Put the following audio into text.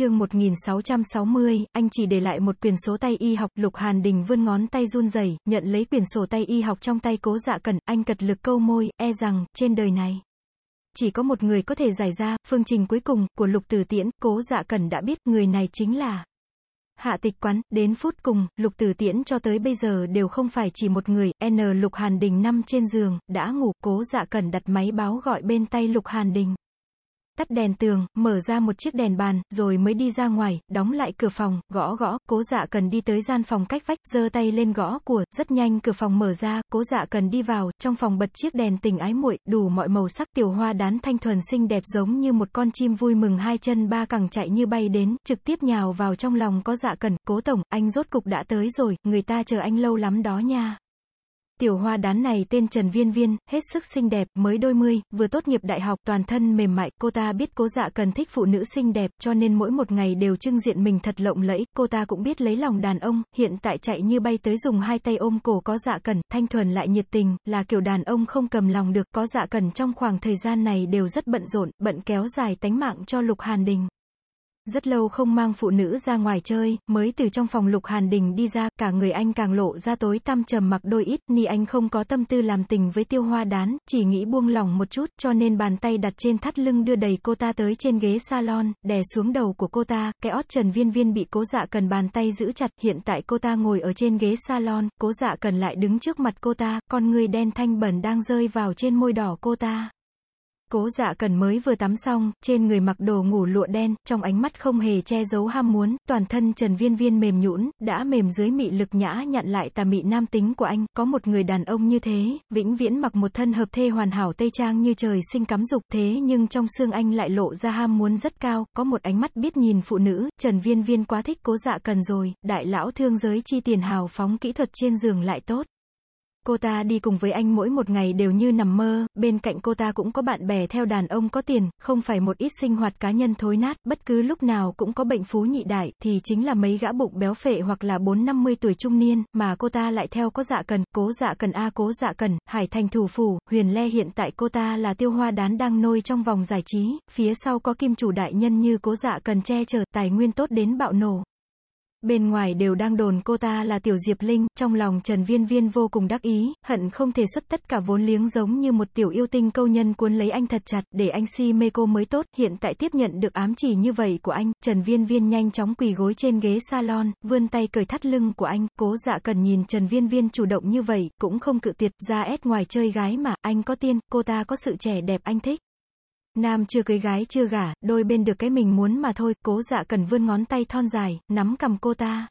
chương 1660, anh chỉ để lại một quyển số tay y học, Lục Hàn Đình vươn ngón tay run rẩy, nhận lấy quyển sổ tay y học trong tay cố dạ cẩn, anh cật lực câu môi, e rằng, trên đời này. Chỉ có một người có thể giải ra, phương trình cuối cùng, của Lục Tử Tiễn, cố dạ cẩn đã biết, người này chính là. Hạ tịch quán, đến phút cùng, Lục Tử Tiễn cho tới bây giờ đều không phải chỉ một người, N Lục Hàn Đình nằm trên giường, đã ngủ, cố dạ cẩn đặt máy báo gọi bên tay Lục Hàn Đình tắt đèn tường, mở ra một chiếc đèn bàn, rồi mới đi ra ngoài, đóng lại cửa phòng, gõ gõ, cố dạ cần đi tới gian phòng cách vách, giơ tay lên gõ của, rất nhanh cửa phòng mở ra, cố dạ cần đi vào, trong phòng bật chiếc đèn tình ái muội, đủ mọi màu sắc, tiểu hoa đán thanh thuần xinh đẹp giống như một con chim vui mừng hai chân ba cẳng chạy như bay đến, trực tiếp nhào vào trong lòng có dạ cần, cố tổng, anh rốt cục đã tới rồi, người ta chờ anh lâu lắm đó nha. Tiểu hoa đán này tên Trần Viên Viên, hết sức xinh đẹp, mới đôi mươi, vừa tốt nghiệp đại học, toàn thân mềm mại, cô ta biết cố dạ cần thích phụ nữ xinh đẹp, cho nên mỗi một ngày đều trưng diện mình thật lộng lẫy, cô ta cũng biết lấy lòng đàn ông, hiện tại chạy như bay tới dùng hai tay ôm cổ có dạ cần, thanh thuần lại nhiệt tình, là kiểu đàn ông không cầm lòng được, có dạ cần trong khoảng thời gian này đều rất bận rộn, bận kéo dài tánh mạng cho Lục Hàn Đình. Rất lâu không mang phụ nữ ra ngoài chơi, mới từ trong phòng lục hàn đình đi ra, cả người anh càng lộ ra tối tăm trầm mặc đôi ít, ni anh không có tâm tư làm tình với tiêu hoa đán, chỉ nghĩ buông lỏng một chút, cho nên bàn tay đặt trên thắt lưng đưa đầy cô ta tới trên ghế salon, đè xuống đầu của cô ta, cái ót trần viên viên bị cố dạ cần bàn tay giữ chặt, hiện tại cô ta ngồi ở trên ghế salon, cố dạ cần lại đứng trước mặt cô ta, con người đen thanh bẩn đang rơi vào trên môi đỏ cô ta. Cố dạ cần mới vừa tắm xong, trên người mặc đồ ngủ lụa đen, trong ánh mắt không hề che giấu ham muốn, toàn thân Trần Viên Viên mềm nhũn, đã mềm dưới mị lực nhã nhận lại tà mị nam tính của anh, có một người đàn ông như thế, vĩnh viễn mặc một thân hợp thê hoàn hảo tây trang như trời sinh cắm dục. Thế nhưng trong xương anh lại lộ ra ham muốn rất cao, có một ánh mắt biết nhìn phụ nữ, Trần Viên Viên quá thích cố dạ cần rồi, đại lão thương giới chi tiền hào phóng kỹ thuật trên giường lại tốt. Cô ta đi cùng với anh mỗi một ngày đều như nằm mơ, bên cạnh cô ta cũng có bạn bè theo đàn ông có tiền, không phải một ít sinh hoạt cá nhân thối nát, bất cứ lúc nào cũng có bệnh phú nhị đại, thì chính là mấy gã bụng béo phệ hoặc là 4-50 tuổi trung niên, mà cô ta lại theo có dạ cần, cố dạ cần A cố dạ cần, Hải Thành thủ phủ, huyền le hiện tại cô ta là tiêu hoa đán đang nôi trong vòng giải trí, phía sau có kim chủ đại nhân như cố dạ cần che chở, tài nguyên tốt đến bạo nổ. Bên ngoài đều đang đồn cô ta là Tiểu Diệp Linh, trong lòng Trần Viên Viên vô cùng đắc ý, hận không thể xuất tất cả vốn liếng giống như một tiểu yêu tinh câu nhân cuốn lấy anh thật chặt, để anh si mê cô mới tốt, hiện tại tiếp nhận được ám chỉ như vậy của anh, Trần Viên Viên nhanh chóng quỳ gối trên ghế salon, vươn tay cởi thắt lưng của anh, cố dạ cần nhìn Trần Viên Viên chủ động như vậy, cũng không cự tuyệt, ra ép ngoài chơi gái mà, anh có tiên, cô ta có sự trẻ đẹp anh thích. Nam chưa cưới gái chưa gả, đôi bên được cái mình muốn mà thôi, cố dạ cần vươn ngón tay thon dài, nắm cầm cô ta.